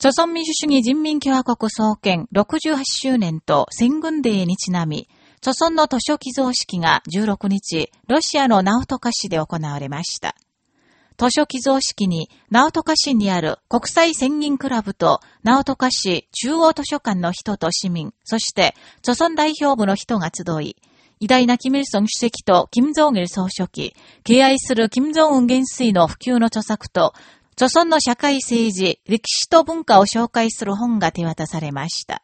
朝鮮民主主義人民共和国創建68周年と戦軍デーにちなみ、朝鮮の図書寄贈式が16日、ロシアのナオトカ市で行われました。図書寄贈式に、ナオトカ市にある国際宣言クラブと、ナオトカ市中央図書館の人と市民、そして、朝鮮代表部の人が集い、偉大なキム・イルソン主席とキム・ジョン・イル総書記、敬愛するキム・ジョン・ウン元帥の普及の著作と、著村の社会政治、歴史と文化を紹介する本が手渡されました。